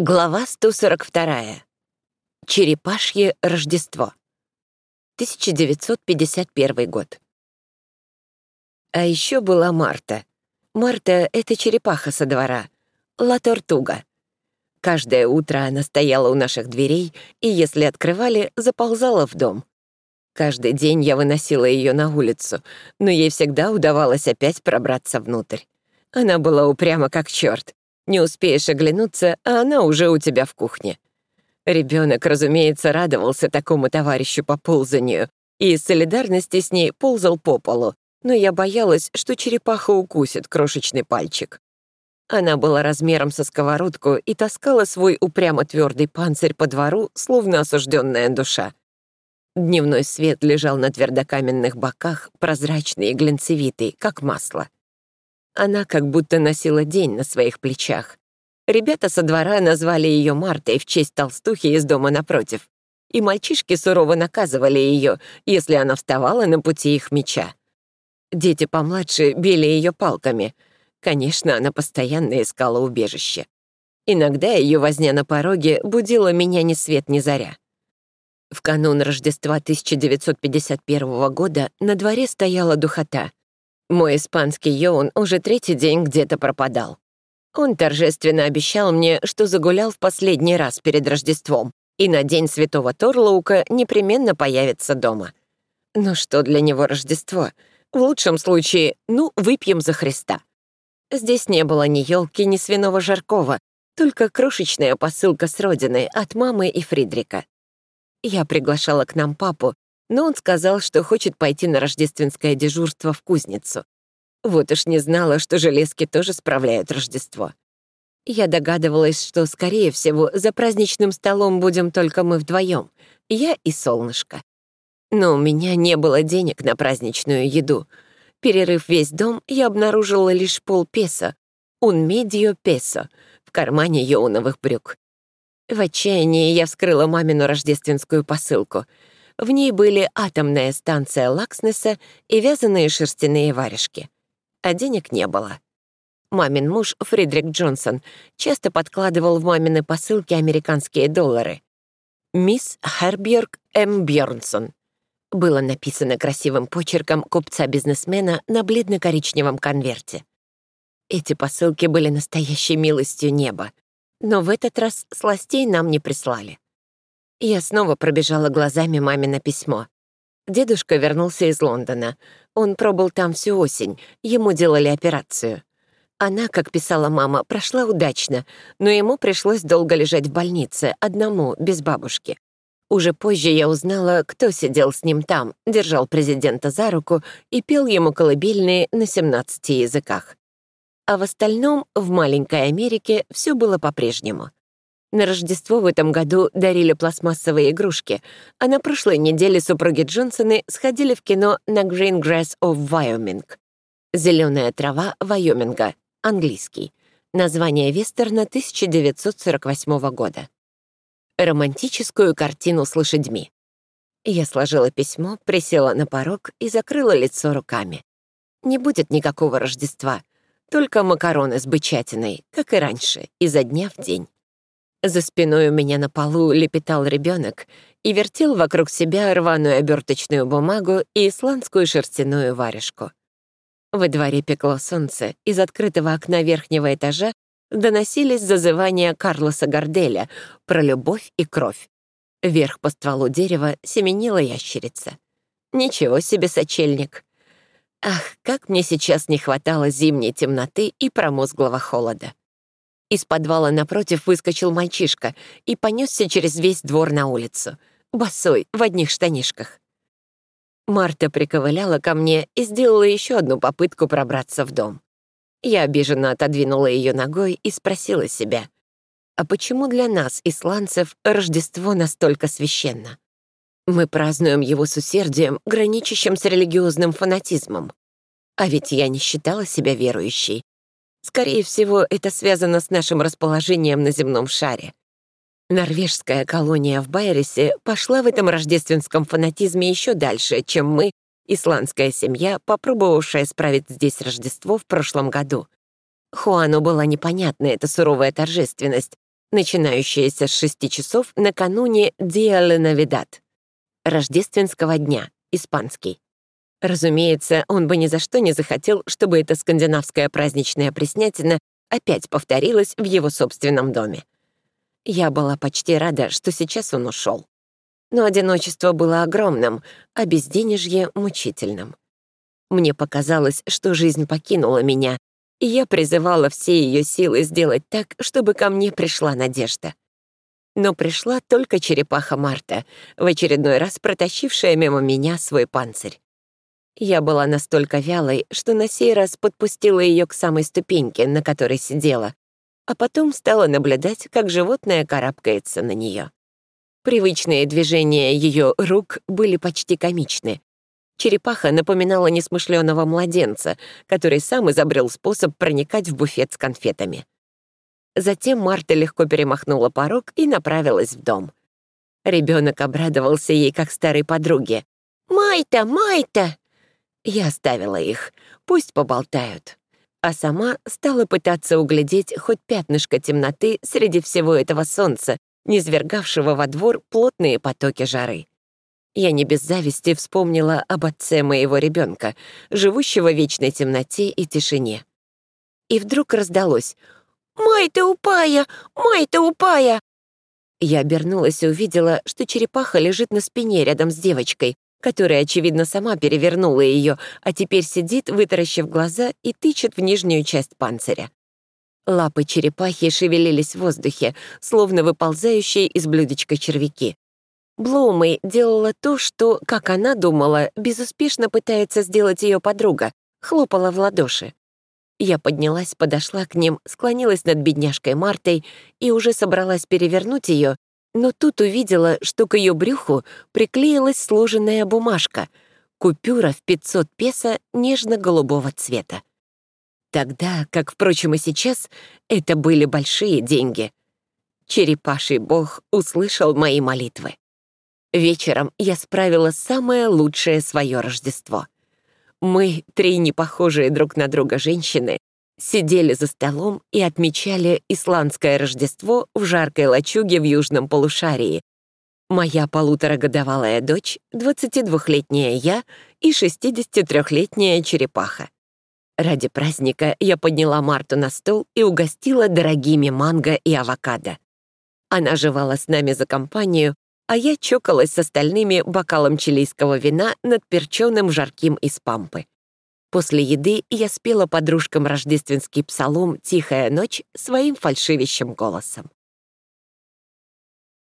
Глава 142. Черепашье Рождество. 1951 год. А еще была Марта. Марта — это черепаха со двора. Ла Тортуга. Каждое утро она стояла у наших дверей и, если открывали, заползала в дом. Каждый день я выносила ее на улицу, но ей всегда удавалось опять пробраться внутрь. Она была упряма как черт. Не успеешь оглянуться, а она уже у тебя в кухне. Ребенок, разумеется, радовался такому товарищу по ползанию и из солидарности с ней ползал по полу, но я боялась, что черепаха укусит крошечный пальчик. Она была размером со сковородку и таскала свой упрямо твердый панцирь по двору, словно осужденная душа. Дневной свет лежал на твердокаменных боках, прозрачный и глинцевитый, как масло. Она как будто носила день на своих плечах. Ребята со двора назвали ее Мартой в честь толстухи из дома напротив. И мальчишки сурово наказывали ее, если она вставала на пути их меча. Дети помладше били ее палками. Конечно, она постоянно искала убежище. Иногда ее возня на пороге будила меня ни свет ни заря. В канун Рождества 1951 года на дворе стояла духота. Мой испанский Йоун уже третий день где-то пропадал. Он торжественно обещал мне, что загулял в последний раз перед Рождеством, и на день Святого Торлоука непременно появится дома. Но что для него Рождество? В лучшем случае, ну, выпьем за Христа. Здесь не было ни елки, ни свиного жаркого, только крошечная посылка с родины от мамы и Фридрика. Я приглашала к нам папу, но он сказал, что хочет пойти на рождественское дежурство в кузницу. Вот уж не знала, что железки тоже справляют Рождество. Я догадывалась, что, скорее всего, за праздничным столом будем только мы вдвоем, я и солнышко. Но у меня не было денег на праздничную еду. Перерыв весь дом, я обнаружила лишь полпесо, un medio песо, в кармане йоуновых брюк. В отчаянии я вскрыла мамину рождественскую посылку — в ней были атомная станция Лакснеса и вязаные шерстяные варежки. А денег не было. Мамин муж, Фридрик Джонсон, часто подкладывал в мамины посылки американские доллары. «Мисс Хербьерг М. Бьернсон» было написано красивым почерком купца-бизнесмена на бледно-коричневом конверте. Эти посылки были настоящей милостью неба, но в этот раз сластей нам не прислали. Я снова пробежала глазами мамино письмо. Дедушка вернулся из Лондона. Он пробыл там всю осень, ему делали операцию. Она, как писала мама, прошла удачно, но ему пришлось долго лежать в больнице, одному, без бабушки. Уже позже я узнала, кто сидел с ним там, держал президента за руку и пел ему колыбельные на 17 языках. А в остальном, в маленькой Америке все было по-прежнему. На Рождество в этом году дарили пластмассовые игрушки, а на прошлой неделе супруги Джонсоны сходили в кино на Green Grass of Wyoming. «Зеленая трава Вайоминга», английский. Название вестерна 1948 года. Романтическую картину с лошадьми. Я сложила письмо, присела на порог и закрыла лицо руками. Не будет никакого Рождества, только макароны с бычатиной, как и раньше, изо дня в день. За спиной у меня на полу лепетал ребенок и вертел вокруг себя рваную оберточную бумагу и исландскую шерстяную варежку. Во дворе пекло солнце, из открытого окна верхнего этажа доносились зазывания Карлоса Горделя про любовь и кровь. Вверх по стволу дерева семенила ящерица. Ничего себе сочельник. Ах, как мне сейчас не хватало зимней темноты и промозглого холода. Из подвала напротив выскочил мальчишка и понесся через весь двор на улицу. Босой, в одних штанишках. Марта приковыляла ко мне и сделала еще одну попытку пробраться в дом. Я обиженно отодвинула ее ногой и спросила себя, а почему для нас, исландцев, Рождество настолько священно? Мы празднуем его с усердием, граничащим с религиозным фанатизмом. А ведь я не считала себя верующей, Скорее всего, это связано с нашим расположением на земном шаре. Норвежская колония в Байресе пошла в этом рождественском фанатизме еще дальше, чем мы, исландская семья, попробовавшая справить здесь Рождество в прошлом году. Хуану была непонятна эта суровая торжественность, начинающееся с шести часов накануне Navidad, рождественского дня, испанский. Разумеется, он бы ни за что не захотел, чтобы эта скандинавская праздничная преснятина опять повторилась в его собственном доме. Я была почти рада, что сейчас он ушел. Но одиночество было огромным, а безденежье — мучительным. Мне показалось, что жизнь покинула меня, и я призывала все ее силы сделать так, чтобы ко мне пришла надежда. Но пришла только черепаха Марта, в очередной раз протащившая мимо меня свой панцирь. Я была настолько вялой, что на сей раз подпустила ее к самой ступеньке, на которой сидела, а потом стала наблюдать, как животное карабкается на нее. Привычные движения ее рук были почти комичны. Черепаха напоминала несмышленого младенца, который сам изобрел способ проникать в буфет с конфетами. Затем Марта легко перемахнула порог и направилась в дом. Ребенок обрадовался ей как старой подруге. «Майта, Майта!» Я оставила их, пусть поболтают. А сама стала пытаться углядеть хоть пятнышко темноты среди всего этого солнца, низвергавшего во двор плотные потоки жары. Я не без зависти вспомнила об отце моего ребенка, живущего в вечной темноте и тишине. И вдруг раздалось «Май ты упая! Май ты упая!» Я обернулась и увидела, что черепаха лежит на спине рядом с девочкой, которая, очевидно, сама перевернула ее, а теперь сидит, вытаращив глаза и тычет в нижнюю часть панциря. Лапы черепахи шевелились в воздухе, словно выползающие из блюдечка червяки. Блоумей делала то, что, как она думала, безуспешно пытается сделать ее подруга, хлопала в ладоши. Я поднялась, подошла к ним, склонилась над бедняжкой Мартой и уже собралась перевернуть ее, но тут увидела, что к ее брюху приклеилась сложенная бумажка, купюра в 500 песо нежно-голубого цвета. Тогда, как, впрочем, и сейчас, это были большие деньги. Черепаший бог услышал мои молитвы. Вечером я справила самое лучшее свое Рождество. Мы, три непохожие друг на друга женщины, сидели за столом и отмечали исландское Рождество в жаркой лачуге в южном полушарии. Моя полуторагодовалая дочь, 22-летняя я и 63-летняя черепаха. Ради праздника я подняла Марту на стол и угостила дорогими манго и авокадо. Она жевала с нами за компанию, а я чокалась с остальными бокалом чилийского вина над перченым жарким из пампы. После еды я спела подружкам рождественский псалом «Тихая ночь» своим фальшивящим голосом.